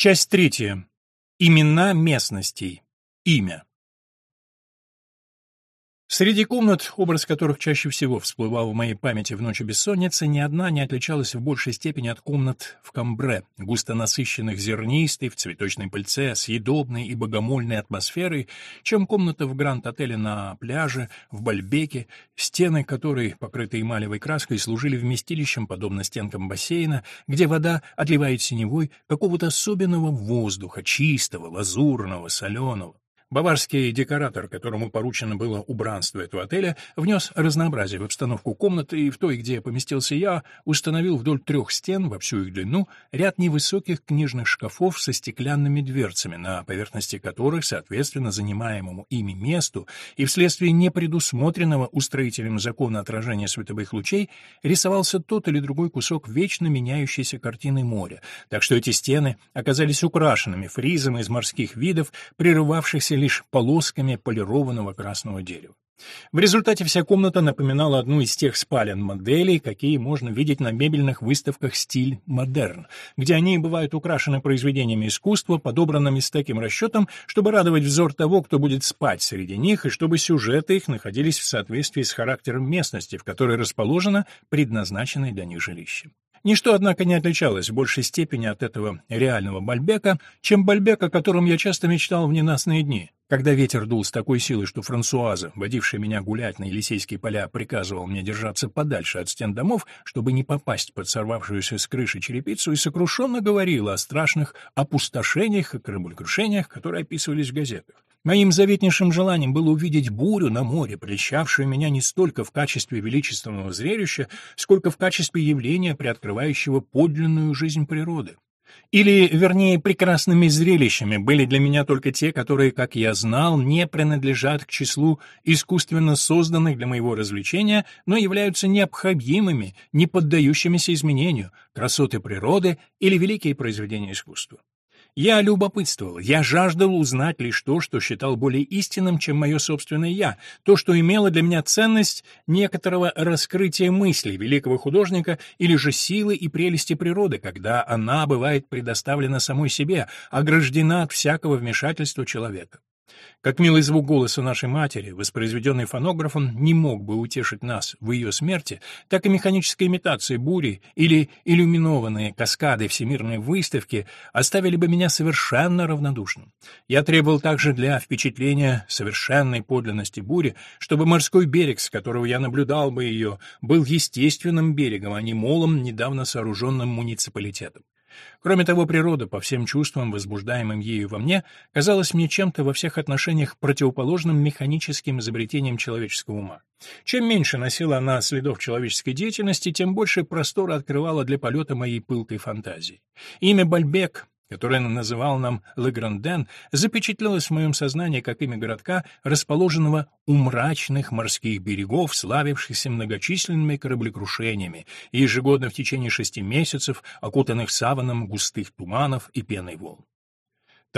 Часть третья. Имена местностей. Имя. Среди комнат, образ которых чаще всего всплывал в моей памяти в ночи бессонницы, ни одна не отличалась в большей степени от комнат в Камбре, густо насыщенных зернистой, в цветочной пыльце, съедобной и богомольной атмосферой, чем комната в Гранд-отеле на пляже, в Бальбеке, стены которой, покрытые эмалевой краской, служили вместилищем, подобно стенкам бассейна, где вода отливает синевой какого-то особенного воздуха, чистого, лазурного, соленого. Баварский декоратор, которому поручено было убранство этого отеля, внес разнообразие в обстановку комнаты, и в той, где поместился я, установил вдоль трех стен во всю их длину ряд невысоких книжных шкафов со стеклянными дверцами, на поверхности которых, соответственно занимаемому ими месту и вследствие непредусмотренного устроителем закона отражения световых лучей, рисовался тот или другой кусок вечно меняющейся картины моря, так что эти стены оказались украшенными фризом из морских видов, прерывавшихся лишь полосками полированного красного дерева. В результате вся комната напоминала одну из тех спален-моделей, какие можно видеть на мебельных выставках «Стиль модерн», где они бывают украшены произведениями искусства, подобранными с таким расчетом, чтобы радовать взор того, кто будет спать среди них, и чтобы сюжеты их находились в соответствии с характером местности, в которой расположено предназначенное для них жилище. Ничто, однако, не отличалось в большей степени от этого реального Бальбека, чем Бальбек, о котором я часто мечтал в ненастные дни. Когда ветер дул с такой силой, что Франсуаза, водившая меня гулять на Елисейские поля, приказывал мне держаться подальше от стен домов, чтобы не попасть под сорвавшуюся с крыши черепицу, и сокрушенно говорила о страшных опустошениях и кораблекрушениях, которые описывались в газетах. Моим заветнейшим желанием было увидеть бурю на море, прельщавшую меня не столько в качестве величественного зрелища, сколько в качестве явления, приоткрывающего подлинную жизнь природы. Или, вернее, прекрасными зрелищами были для меня только те, которые, как я знал, не принадлежат к числу искусственно созданных для моего развлечения, но являются необходимыми, не поддающимися изменению, красоты природы или великие произведения искусства. Я любопытствовал, я жаждал узнать лишь то, что считал более истинным, чем мое собственное «я», то, что имело для меня ценность некоторого раскрытия мысли великого художника или же силы и прелести природы, когда она бывает предоставлена самой себе, ограждена от всякого вмешательства человека. Как милый звук голоса нашей матери, воспроизведенный фонографом, не мог бы утешить нас в ее смерти, так и механическая имитация бури или иллюминованные каскады всемирной выставки оставили бы меня совершенно равнодушным. Я требовал также для впечатления совершенной подлинности бури, чтобы морской берег, с которого я наблюдал бы ее, был естественным берегом, а не молом, недавно сооруженным муниципалитетом. Кроме того, природа, по всем чувствам, возбуждаемым ею во мне, казалась мне чем-то во всех отношениях противоположным механическим изобретениям человеческого ума. Чем меньше носила она следов человеческой деятельности, тем больше простора открывала для полета моей пылкой фантазии. Имя Бальбек которое называл нам Легранден, запечатлелось в моем сознании как имя городка, расположенного у мрачных морских берегов, славившихся многочисленными кораблекрушениями, и ежегодно в течение шести месяцев, окутанных саваном густых туманов и пеной волн.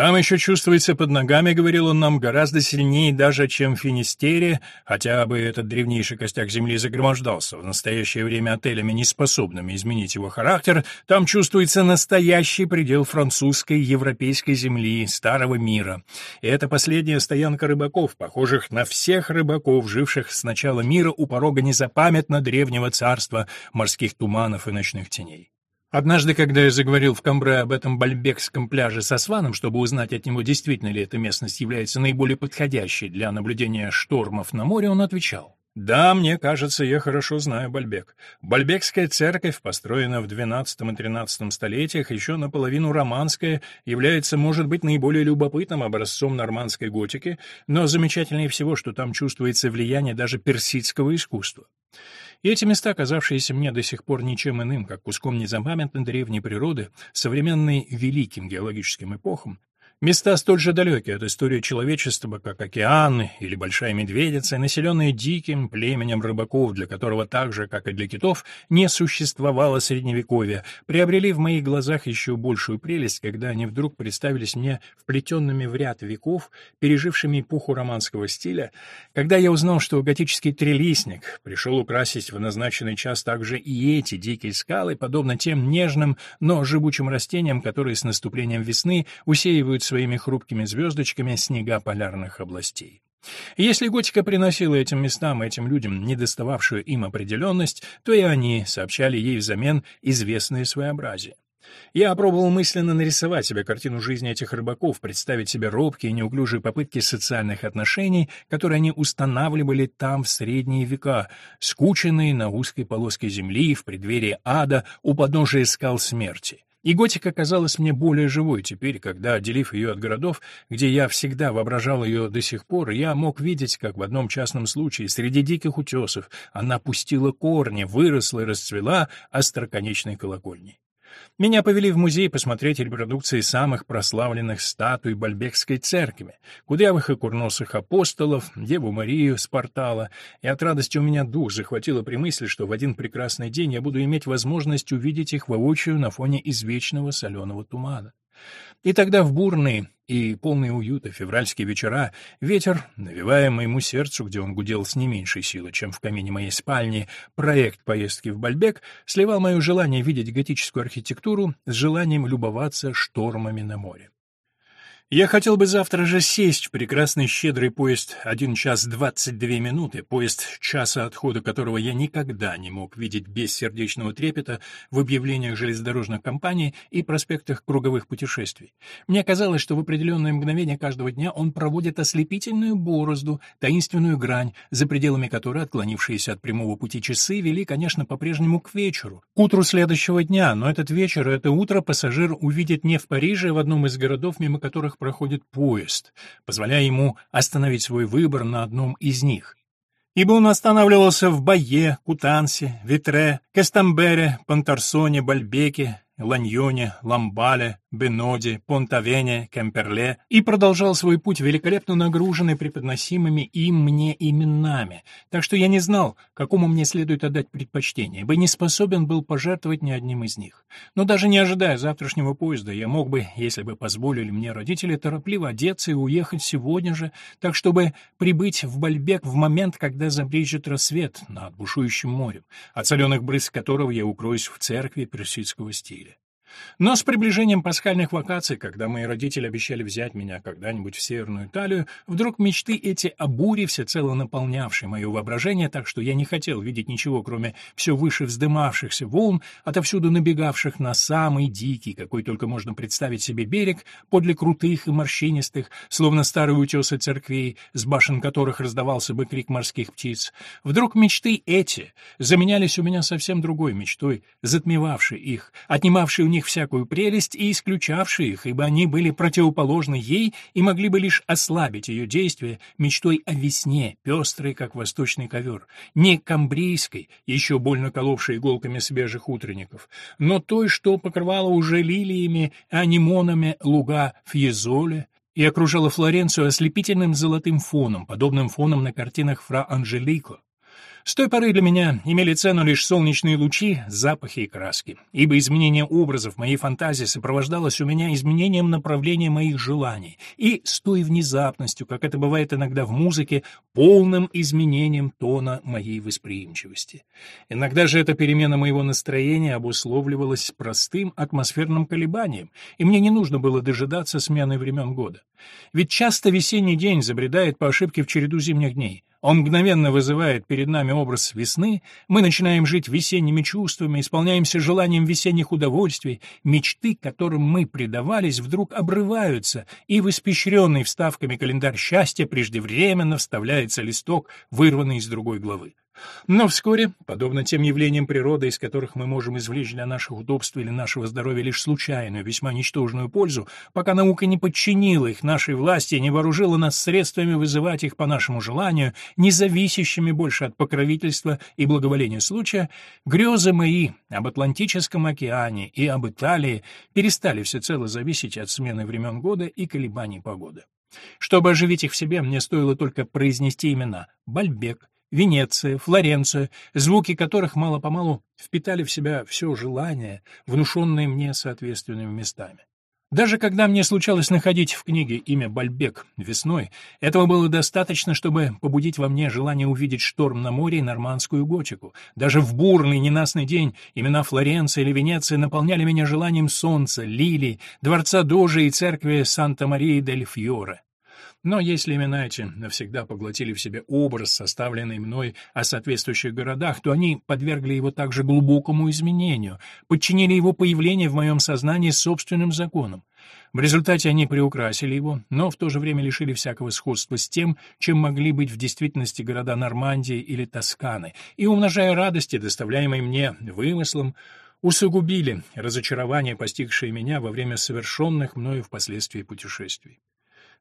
Там еще чувствуется под ногами, говорил он нам, гораздо сильнее даже, чем в Финистере, хотя бы этот древнейший костяк земли загромождался в настоящее время отелями, неспособными изменить его характер, там чувствуется настоящий предел французской европейской земли, старого мира. И это последняя стоянка рыбаков, похожих на всех рыбаков, живших с начала мира у порога незапамятно древнего царства морских туманов и ночных теней. Однажды, когда я заговорил в Камбре об этом бальбекском пляже со Сваном, чтобы узнать от него, действительно ли эта местность является наиболее подходящей для наблюдения штормов на море, он отвечал. «Да, мне кажется, я хорошо знаю Бальбек. Бальбекская церковь, построена в XII и XIII столетиях, еще наполовину романская, является, может быть, наиболее любопытным образцом нормандской готики, но замечательнее всего, что там чувствуется влияние даже персидского искусства. И эти места, казавшиеся мне до сих пор ничем иным, как куском незапамятной древней природы, современной великим геологическим эпохам, Места столь же далекие от истории человечества, как океаны или Большая Медведица, населенные диким племенем рыбаков, для которого так же, как и для китов, не существовало Средневековья, приобрели в моих глазах еще большую прелесть, когда они вдруг представились мне вплетенными в ряд веков, пережившими эпоху романского стиля, когда я узнал, что готический трелистник пришел украсить в назначенный час также и эти дикие скалы, подобно тем нежным, но живучим растениям, которые с наступлением весны усеивают своими хрупкими звездочками снега полярных областей. Если готика приносила этим местам и этим людям недостававшую им определенность, то и они сообщали ей взамен известное своеобразие. Я пробовал мысленно нарисовать себе картину жизни этих рыбаков, представить себе робкие и неуклюжие попытки социальных отношений, которые они устанавливали там в средние века, скученные на узкой полоске земли, в преддверии ада, у подножия скал смерти. И готика казалась мне более живой теперь, когда, отделив ее от городов, где я всегда воображал ее до сих пор, я мог видеть, как в одном частном случае среди диких утесов она пустила корни, выросла и расцвела остроконечной колокольней. Меня повели в музей посмотреть репродукции самых прославленных статуй Бальбекской церкви, кудрявых и курносых апостолов, Деву Марию с портала, и от радости у меня дух захватило при мысли, что в один прекрасный день я буду иметь возможность увидеть их воочию на фоне извечного соленого тумана. И тогда в бурные и полные уюта февральские вечера ветер, навевая моему сердцу, где он гудел с не меньшей силой, чем в камине моей спальни, проект поездки в Бальбек, сливал мое желание видеть готическую архитектуру с желанием любоваться штормами на море. Я хотел бы завтра же сесть в прекрасный щедрый поезд «Один час двадцать две минуты», поезд часа отхода которого я никогда не мог видеть без сердечного трепета в объявлениях железнодорожных компаний и проспектах круговых путешествий. Мне казалось, что в определенное мгновение каждого дня он проводит ослепительную борозду, таинственную грань, за пределами которой отклонившиеся от прямого пути часы вели, конечно, по-прежнему к вечеру, к утру следующего дня, но этот вечер и это утро пассажир увидит не в Париже, а в одном из городов, мимо которых проходит поезд, позволяя ему остановить свой выбор на одном из них. Ибо он останавливался в Бае, Кутансе, Витре, Кестамбере, Понтарсоне, Бальбеке, Ланьоне, Ламбале, Беноде, Понтавене, Кемперле и продолжал свой путь великолепно нагруженный преподносимыми им мне именами, так что я не знал, какому мне следует отдать предпочтение, ибо не способен был пожертвовать ни одним из них. Но даже не ожидая завтрашнего поезда, я мог бы, если бы позволили мне родители, торопливо одеться и уехать сегодня же, так чтобы прибыть в Бальбек в момент, когда забрежет рассвет над бушующим морем, от соленых брызг которого я укроюсь в церкви персидского стиля. Но с приближением пасхальных вакаций, когда мои родители обещали взять меня когда-нибудь в Северную Италию, вдруг мечты эти о буре, всецело наполнявшие мое воображение, так что я не хотел видеть ничего, кроме все выше вздымавшихся волн, отовсюду набегавших на самый дикий, какой только можно представить себе берег, подле крутых и морщинистых, словно старые утесы церквей, с башен которых раздавался бы крик морских птиц. Вдруг мечты эти заменялись у меня совсем другой мечтой, затмевавшей их, отнимавшей у них них всякую прелесть и исключавшие их, ибо они были противоположны ей и могли бы лишь ослабить ее действие мечтой о весне, пестрой, как восточный ковер, не камбрийской, еще больно коловшей иголками свежих утренников, но той, что покрывала уже лилиями, анимонами луга Фьезоле, и окружала Флоренцию ослепительным золотым фоном, подобным фоном на картинах Фра Анжелико. С той поры для меня имели цену лишь солнечные лучи, запахи и краски, ибо изменение образов моей фантазии сопровождалось у меня изменением направления моих желаний и с той внезапностью, как это бывает иногда в музыке, полным изменением тона моей восприимчивости. Иногда же эта перемена моего настроения обусловливалась простым атмосферным колебанием, и мне не нужно было дожидаться смены времен года. Ведь часто весенний день забредает по ошибке в череду зимних дней — он мгновенно вызывает перед нами образ весны, мы начинаем жить весенними чувствами, исполняемся желанием весенних удовольствий, мечты, которым мы предавались, вдруг обрываются, и в испещренный вставками календарь счастья преждевременно вставляется листок, вырванный из другой главы. Но вскоре, подобно тем явлениям природы, из которых мы можем извлечь для наших удобств или нашего здоровья лишь случайную, весьма ничтожную пользу, пока наука не подчинила их нашей власти и не вооружила нас средствами вызывать их по нашему желанию, не зависящими больше от покровительства и благоволения случая, грезы мои об Атлантическом океане и об Италии перестали всецело зависеть от смены времен года и колебаний погоды. Чтобы оживить их в себе, мне стоило только произнести имена Бальбек, Венеция, Флоренция, звуки которых мало-помалу впитали в себя все желание, внушенное мне соответственными местами. Даже когда мне случалось находить в книге имя Бальбек весной, этого было достаточно, чтобы побудить во мне желание увидеть шторм на море и нормандскую готику. Даже в бурный ненастный день имена Флоренция или Венеция наполняли меня желанием солнца, лилий, дворца Дожи и церкви Санта-Марии-дель-Фьоре. Но если имена эти навсегда поглотили в себе образ, составленный мной о соответствующих городах, то они подвергли его также глубокому изменению, подчинили его появление в моем сознании собственным законам. В результате они приукрасили его, но в то же время лишили всякого сходства с тем, чем могли быть в действительности города Нормандии или Тосканы, и, умножая радости, доставляемые мне вымыслом, усугубили разочарование, постигшее меня во время совершенных мною впоследствии путешествий.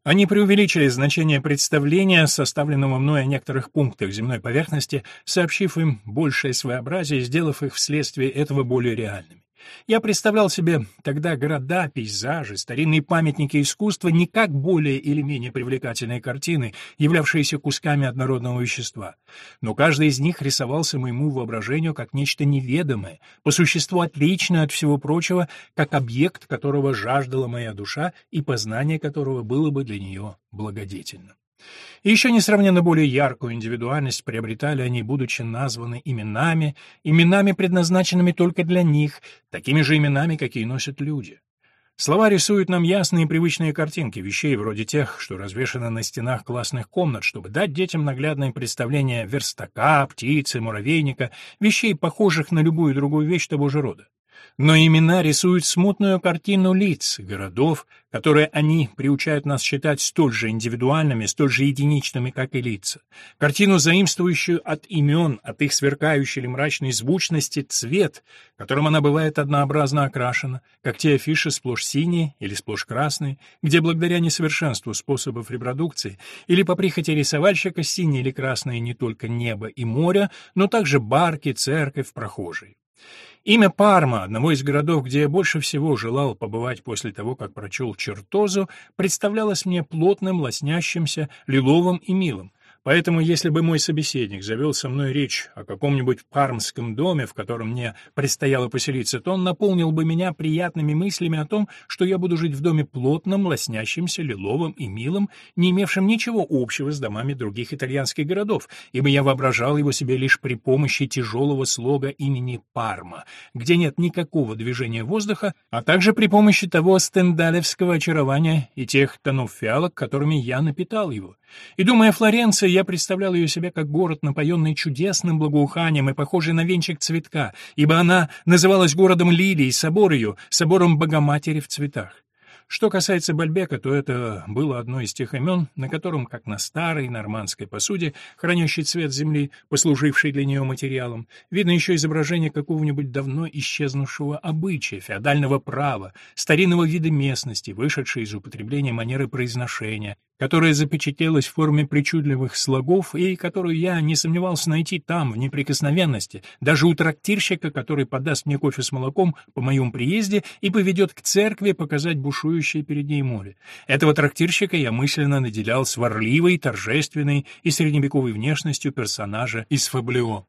Они преувеличили значение представления, составленного мной о некоторых пунктах земной поверхности, сообщив им большее своеобразие, сделав их вследствие этого более реальными. Я представлял себе тогда города, пейзажи, старинные памятники искусства не как более или менее привлекательные картины, являвшиеся кусками однородного вещества. Но каждый из них рисовался моему воображению как нечто неведомое, по существу отличное от всего прочего, как объект, которого жаждала моя душа и познание которого было бы для нее благодетельным. И еще несравненно более яркую индивидуальность приобретали они, будучи названы именами, именами, предназначенными только для них, такими же именами, какие носят люди. Слова рисуют нам ясные и привычные картинки вещей вроде тех, что развешаны на стенах классных комнат, чтобы дать детям наглядное представление верстака, птицы, муравейника, вещей, похожих на любую другую вещь того же рода. Но имена рисуют смутную картину лиц, городов, которые они приучают нас считать столь же индивидуальными, столь же единичными, как и лица. Картину, заимствующую от имен, от их сверкающей или мрачной звучности цвет, которым она бывает однообразно окрашена, как те афиши сплошь синие или сплошь красные, где благодаря несовершенству способов репродукции или по прихоти рисовальщика синие или красные не только небо и море, но также барки, церковь, прохожие. Имя Парма, одного из городов, где я больше всего желал побывать после того, как прочел Чертозу, представлялось мне плотным, лоснящимся, лиловым и милым. Поэтому, если бы мой собеседник завел со мной речь о каком-нибудь пармском доме, в котором мне предстояло поселиться, то он наполнил бы меня приятными мыслями о том, что я буду жить в доме плотном, лоснящимся, лиловым и милым, не имевшим ничего общего с домами других итальянских городов, ибо я воображал его себе лишь при помощи тяжелого слога имени Парма, где нет никакого движения воздуха, а также при помощи того стендалевского очарования и тех тонов фиалок, которыми я напитал его. И, думая о Флоренции, я представлял ее себе как город, напоенный чудесным благоуханием и похожий на венчик цветка, ибо она называлась городом лилий, собор ее — собором Богоматери в цветах. Что касается Бальбека, то это было одно из тех имен, на котором, как на старой нормандской посуде, хранящей цвет земли, послужившей для нее материалом, видно еще изображение какого-нибудь давно исчезнувшего обычая, феодального права, старинного вида местности, вышедшей из употребления манеры произношения, которая запечатлелась в форме причудливых слогов и которую я не сомневался найти там, в неприкосновенности, даже у трактирщика, который подаст мне кофе с молоком по моем приезде и поведет к церкви показать бушующее перед ней море. Этого трактирщика я мысленно наделял сварливой, торжественной и средневековой внешностью персонажа из Фаблео.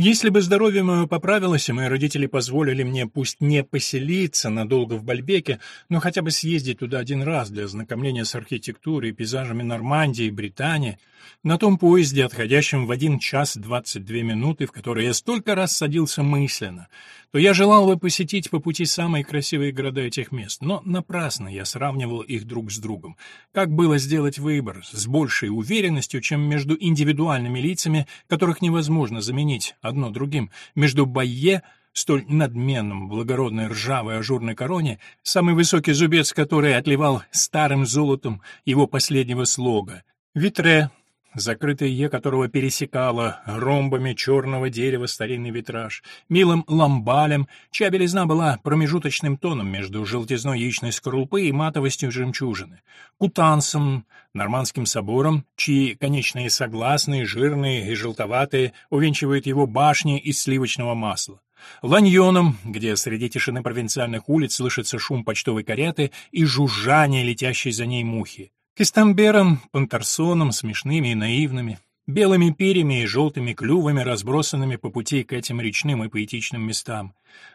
Если бы здоровье мое поправилось, и мои родители позволили мне пусть не поселиться надолго в Бальбеке, но хотя бы съездить туда один раз для ознакомления с архитектурой и пейзажами Нормандии и Британии, на том поезде, отходящем в один час двадцать две минуты, в который я столько раз садился мысленно, то я желал бы посетить по пути самые красивые города этих мест, но напрасно я сравнивал их друг с другом. Как было сделать выбор с большей уверенностью, чем между индивидуальными лицами, которых невозможно заменить одно другим, между Байе, столь надменным, благородной ржавой ажурной короне, самый высокий зубец который отливал старым золотом его последнего слога, Витре, закрытое «е» которого пересекало ромбами черного дерева старинный витраж, милым ламбалем, чья белизна была промежуточным тоном между желтизной яичной скорлупы и матовостью жемчужины, кутансом, нормандским собором, чьи конечные согласные, жирные и желтоватые увенчивают его башни из сливочного масла, Ланьоном, где среди тишины провинциальных улиц слышится шум почтовой кареты и жужжание летящей за ней мухи. Кистамбером, Пантерсоном, смешными и наивными, белыми перьями и желтыми клювами, разбросанными по пути к этим речным и поэтичным местам.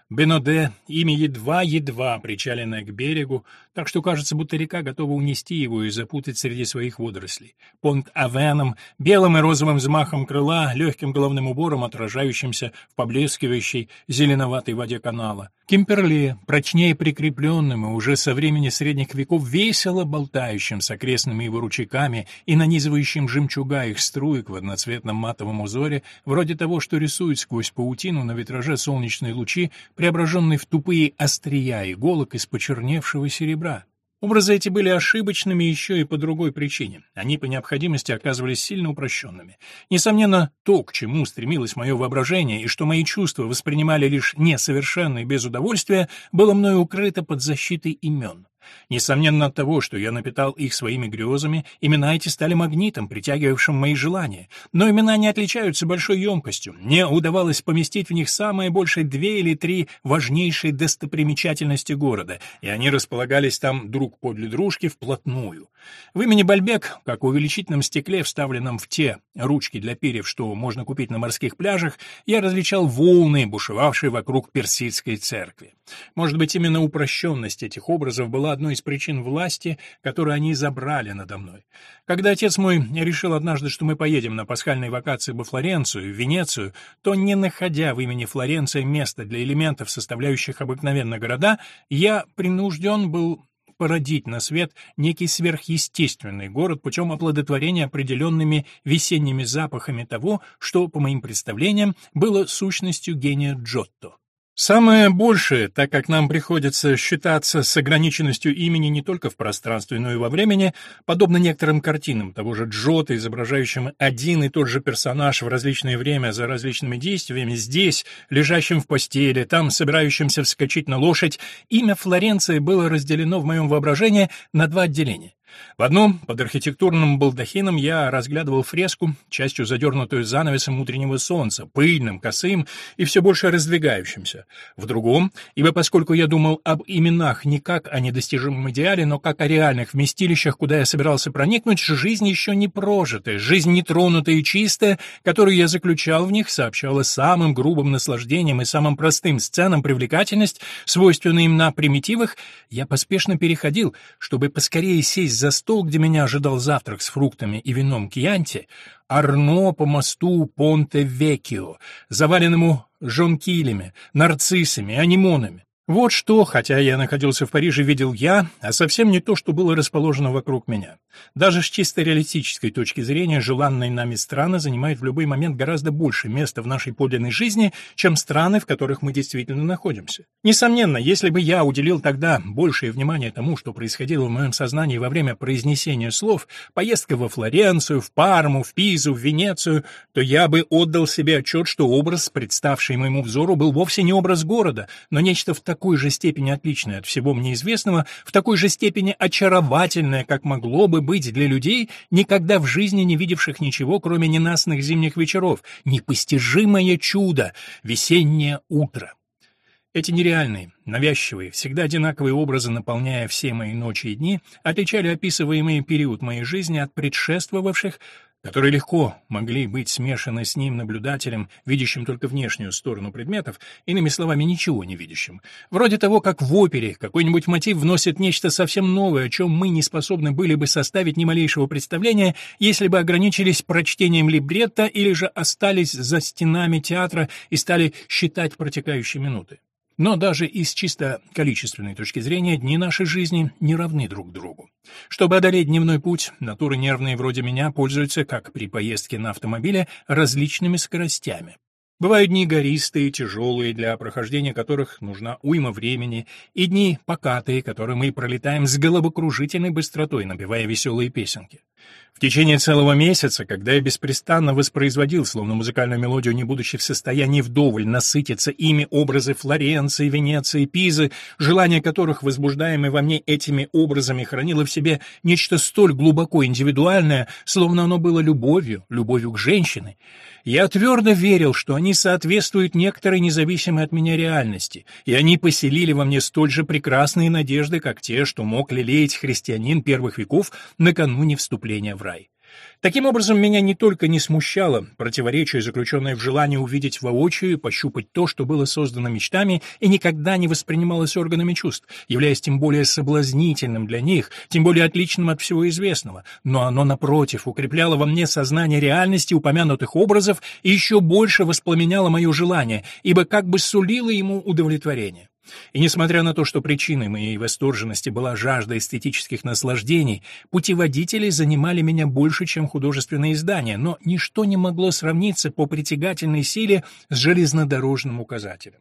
Беноде, имя едва-едва причаленное к берегу, так что кажется, будто река готова унести его и запутать среди своих водорослей. Понт Авеном, белым и розовым взмахом крыла, легким головным убором, отражающимся в поблескивающей зеленоватой воде канала. Кимперле, прочнее прикрепленным и уже со времени средних веков весело болтающим с окрестными его ручейками и нанизывающим жемчуга их струек в одноцветном матовом узоре, вроде того, что рисует сквозь паутину на витраже солнечные лучи, преображенный в тупые острия иголок из почерневшего серебра. Образы эти были ошибочными еще и по другой причине. Они по необходимости оказывались сильно упрощенными. Несомненно, то, к чему стремилось мое воображение, и что мои чувства воспринимали лишь несовершенно и без удовольствия, было мною укрыто под защитой имен. Несомненно от того, что я напитал их своими грезами, имена эти стали магнитом, притягивавшим мои желания. Но имена не отличаются большой емкостью. Мне удавалось поместить в них самые большие две или три важнейшие достопримечательности города, и они располагались там друг подле дружки вплотную. В имени Бальбек, как в увеличительном стекле, вставленном в те ручки для перьев, что можно купить на морских пляжах, я различал волны, бушевавшие вокруг персидской церкви. Может быть, именно упрощенность этих образов была одной из причин власти, которую они забрали надо мной. Когда отец мой решил однажды, что мы поедем на пасхальные вакации во Флоренцию, в Венецию, то, не находя в имени Флоренция места для элементов, составляющих обыкновенно города, я принужден был породить на свет некий сверхъестественный город путем оплодотворения определенными весенними запахами того, что, по моим представлениям, было сущностью гения Джотто. Самое большее, так как нам приходится считаться с ограниченностью имени не только в пространстве, но и во времени, подобно некоторым картинам того же Джота, изображающим один и тот же персонаж в различное время за различными действиями, здесь, лежащим в постели, там, собирающимся вскочить на лошадь, имя Флоренции было разделено в моем воображении на два отделения. В одном, под архитектурным балдахином, я разглядывал фреску, частью задернутую занавесом утреннего солнца, пыльным, косым и все больше раздвигающимся. В другом, ибо поскольку я думал об именах не как о недостижимом идеале, но как о реальных вместилищах, куда я собирался проникнуть, жизнь еще не прожитая, жизнь нетронутая и чистая, которую я заключал в них, сообщала самым грубым наслаждением и самым простым сценам привлекательность, свойственную им на примитивах, я поспешно переходил, чтобы поскорее сесть за стол, где меня ожидал завтрак с фруктами и вином кьянти, Арно по мосту Понте-Векио, заваленному жонкилями, нарциссами, анимонами. Вот что, хотя я находился в Париже, видел я, а совсем не то, что было расположено вокруг меня. Даже с чисто реалистической точки зрения желанные нами страны занимают в любой момент гораздо больше места в нашей подлинной жизни, чем страны, в которых мы действительно находимся. Несомненно, если бы я уделил тогда большее внимание тому, что происходило в моем сознании во время произнесения слов, поездка во Флоренцию, в Парму, в Пизу, в Венецию, то я бы отдал себе отчет, что образ, представший моему взору, был вовсе не образ города, но нечто в такой же степени отличное от всего мне известного, в такой же степени очаровательное, как могло бы быть для людей, никогда в жизни не видевших ничего, кроме ненастных зимних вечеров, непостижимое чудо, весеннее утро. Эти нереальные, навязчивые, всегда одинаковые образы, наполняя все мои ночи и дни, отличали описываемый период моей жизни от предшествовавших, которые легко могли быть смешаны с ним наблюдателем, видящим только внешнюю сторону предметов, иными словами, ничего не видящим. Вроде того, как в опере какой-нибудь мотив вносит нечто совсем новое, о чем мы не способны были бы составить ни малейшего представления, если бы ограничились прочтением либретто или же остались за стенами театра и стали считать протекающие минуты. Но даже из чисто количественной точки зрения дни нашей жизни не равны друг другу. Чтобы одолеть дневной путь, натуры нервные вроде меня пользуются, как при поездке на автомобиле, различными скоростями. Бывают дни гористые, тяжелые, для прохождения которых нужна уйма времени, и дни покатые, которые мы пролетаем с головокружительной быстротой, набивая веселые песенки. Течение целого месяца, когда я беспрестанно воспроизводил, словно музыкальную мелодию, не будучи в состоянии вдоволь насытиться ими образы Флоренции, Венеции, Пизы, желание которых, возбуждаемое во мне этими образами, хранило в себе нечто столь глубоко индивидуальное, словно оно было любовью, любовью к женщине, я твердо верил, что они соответствуют некоторой независимой от меня реальности, и они поселили во мне столь же прекрасные надежды, как те, что мог лелеять христианин первых веков накануне вступления в рай. Таким образом, меня не только не смущало противоречие, заключенное в желании увидеть воочию и пощупать то, что было создано мечтами и никогда не воспринималось органами чувств, являясь тем более соблазнительным для них, тем более отличным от всего известного, но оно, напротив, укрепляло во мне сознание реальности упомянутых образов и еще больше воспламеняло мое желание, ибо как бы сулило ему удовлетворение. И несмотря на то, что причиной моей восторженности была жажда эстетических наслаждений, путеводители занимали меня больше, чем художественные издания, но ничто не могло сравниться по притягательной силе с железнодорожным указателем.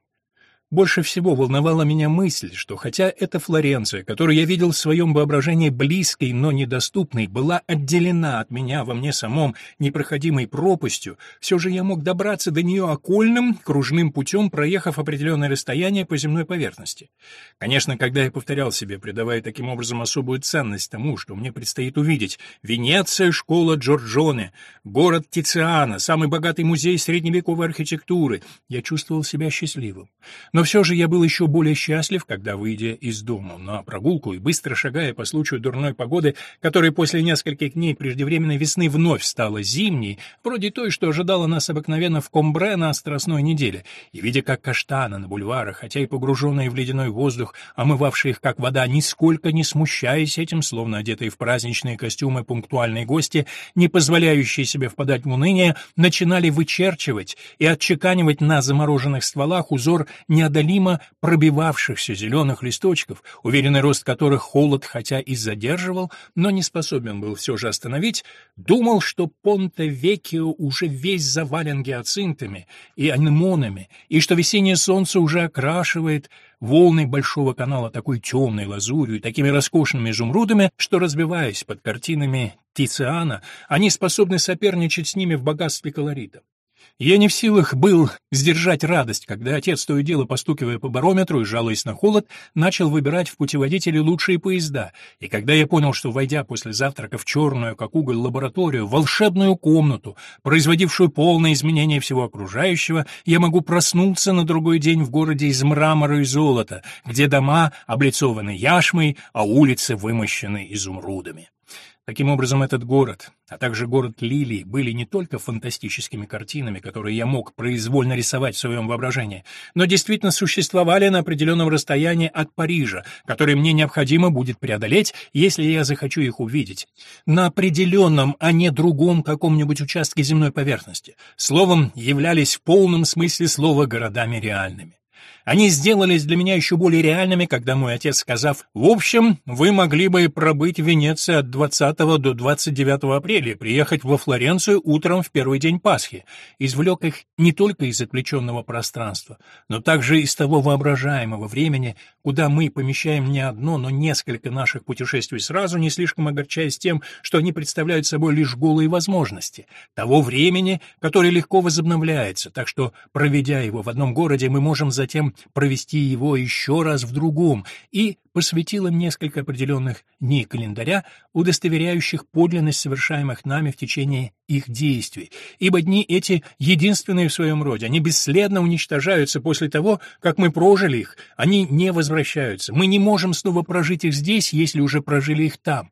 Больше всего волновала меня мысль, что хотя эта Флоренция, которую я видел в своем воображении близкой, но недоступной, была отделена от меня во мне самом непроходимой пропастью, все же я мог добраться до нее окольным, кружным путем, проехав определенное расстояние по земной поверхности. Конечно, когда я повторял себе, придавая таким образом особую ценность тому, что мне предстоит увидеть, Венеция, школа Джорджоне, город Тициана, самый богатый музей средневековой архитектуры, я чувствовал себя счастливым. Но но все же я был еще более счастлив, когда, выйдя из дома на прогулку и быстро шагая по случаю дурной погоды, которая после нескольких дней преждевременной весны вновь стала зимней, вроде той, что ожидала нас обыкновенно в Комбре на Страстной неделе, и видя, как каштаны на бульварах, хотя и погруженные в ледяной воздух, омывавшие их как вода, нисколько не смущаясь этим, словно одетые в праздничные костюмы пунктуальные гости, не позволяющие себе впадать в уныние, начинали вычерчивать и отчеканивать на замороженных стволах узор не неодолимо пробивавшихся зеленых листочков, уверенный рост которых холод хотя и задерживал, но не способен был все же остановить, думал, что Понте-Векио уже весь завален гиацинтами и анемонами, и что весеннее солнце уже окрашивает волны большого канала такой темной лазурью и такими роскошными изумрудами, что, разбиваясь под картинами Тициана, они способны соперничать с ними в богатстве колорита. Я не в силах был сдержать радость, когда отец, то и дело постукивая по барометру и жалуясь на холод, начал выбирать в путеводителе лучшие поезда, и когда я понял, что, войдя после завтрака в черную, как уголь, лабораторию, волшебную комнату, производившую полное изменение всего окружающего, я могу проснуться на другой день в городе из мрамора и золота, где дома облицованы яшмой, а улицы вымощены изумрудами. Таким образом, этот город, а также город Лилии были не только фантастическими картинами, которые я мог произвольно рисовать в своем воображении, но действительно существовали на определенном расстоянии от Парижа, которое мне необходимо будет преодолеть, если я захочу их увидеть. На определенном, а не другом каком-нибудь участке земной поверхности. Словом, являлись в полном смысле слова городами реальными. Они сделались для меня еще более реальными, когда мой отец, сказав «В общем, вы могли бы пробыть в Венеции от 20 до 29 апреля приехать во Флоренцию утром в первый день Пасхи», извлек их не только из отвлеченного пространства, но также из того воображаемого времени, куда мы помещаем не одно, но несколько наших путешествий сразу, не слишком огорчаясь тем, что они представляют собой лишь голые возможности, того времени, которое легко возобновляется, так что, проведя его в одном городе, мы можем затем провести его еще раз в другом, и посвятил им несколько определенных дней календаря, удостоверяющих подлинность совершаемых нами в течение их действий, ибо дни эти единственные в своем роде, они бесследно уничтожаются после того, как мы прожили их, они не возвращаются, мы не можем снова прожить их здесь, если уже прожили их там.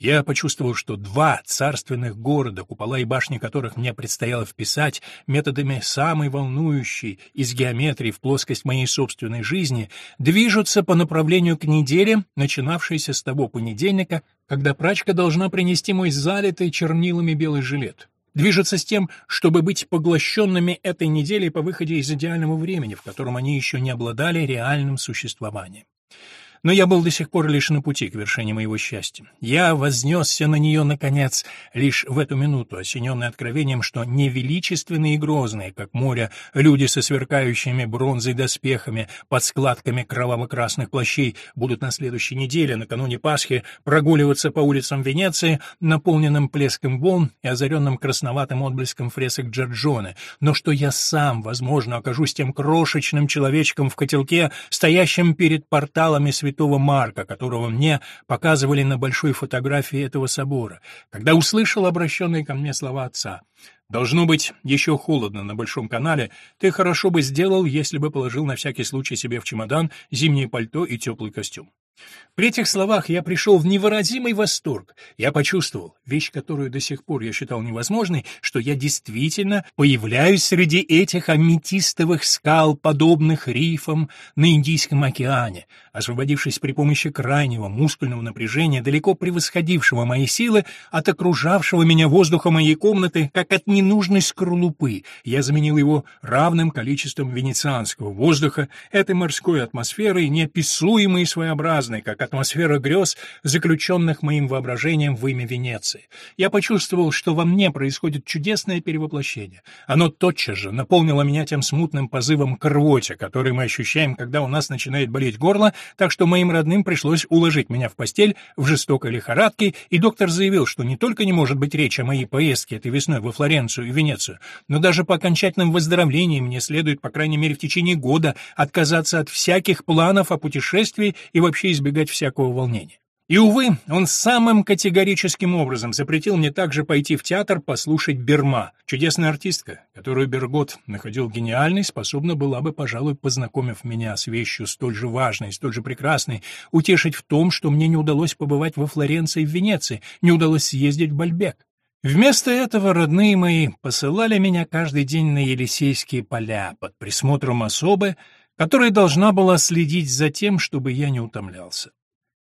Я почувствовал, что два царственных города, купола и башни которых мне предстояло вписать методами самой волнующей из геометрии в плоскость моей собственной жизни, движутся по направлению к неделе, начинавшейся с того понедельника, когда прачка должна принести мой залитый чернилами белый жилет. Движутся с тем, чтобы быть поглощенными этой неделей по выходе из идеального времени, в котором они еще не обладали реальным существованием. Но я был до сих пор лишь на пути к вершине моего счастья. Я вознесся на нее, наконец, лишь в эту минуту, осененный откровением, что не величественные и грозные, как море, люди со сверкающими бронзой доспехами, под складками кроваво-красных плащей, будут на следующей неделе, накануне Пасхи, прогуливаться по улицам Венеции, наполненным плеском волн и озаренным красноватым отблеском фресок Джорджоне, но что я сам, возможно, окажусь тем крошечным человечком в котелке, стоящим перед порталами святого святого Марка, которого мне показывали на большой фотографии этого собора, когда услышал обращенные ко мне слова отца. «Должно быть еще холодно на Большом канале. Ты хорошо бы сделал, если бы положил на всякий случай себе в чемодан зимнее пальто и теплый костюм». При этих словах я пришел в невыразимый восторг. Я почувствовал, вещь, которую до сих пор я считал невозможной, что я действительно появляюсь среди этих аметистовых скал, подобных рифам на Индийском океане, освободившись при помощи крайнего мускульного напряжения, далеко превосходившего мои силы, от окружавшего меня воздуха моей комнаты, как от ненужной скорлупы. Я заменил его равным количеством венецианского воздуха, этой морской атмосферой, неописуемой и своеобразной, как атмосфера грез, заключенных моим воображением в имя Венеции. Я почувствовал, что во мне происходит чудесное перевоплощение. Оно тотчас же наполнило меня тем смутным позывом к рвоте, который мы ощущаем, когда у нас начинает болеть горло, так что моим родным пришлось уложить меня в постель в жестокой лихорадке, и доктор заявил, что не только не может быть речи о моей поездке этой весной во Флоренцию и Венецию, но даже по окончательном выздоровлении мне следует, по крайней мере, в течение года отказаться от всяких планов о путешествии и вообще избегать всякого волнения. И, увы, он самым категорическим образом запретил мне также пойти в театр послушать Берма. Чудесная артистка, которую Бергот находил гениальной, способна была бы, пожалуй, познакомив меня с вещью столь же важной, столь же прекрасной, утешить в том, что мне не удалось побывать во Флоренции и в Венеции, не удалось съездить в Бальбек. Вместо этого родные мои посылали меня каждый день на Елисейские поля под присмотром особы, которая должна была следить за тем, чтобы я не утомлялся.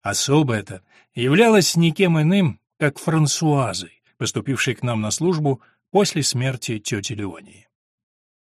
Особо это являлось никем иным, как Франсуазой, поступившей к нам на службу после смерти тети Леонии.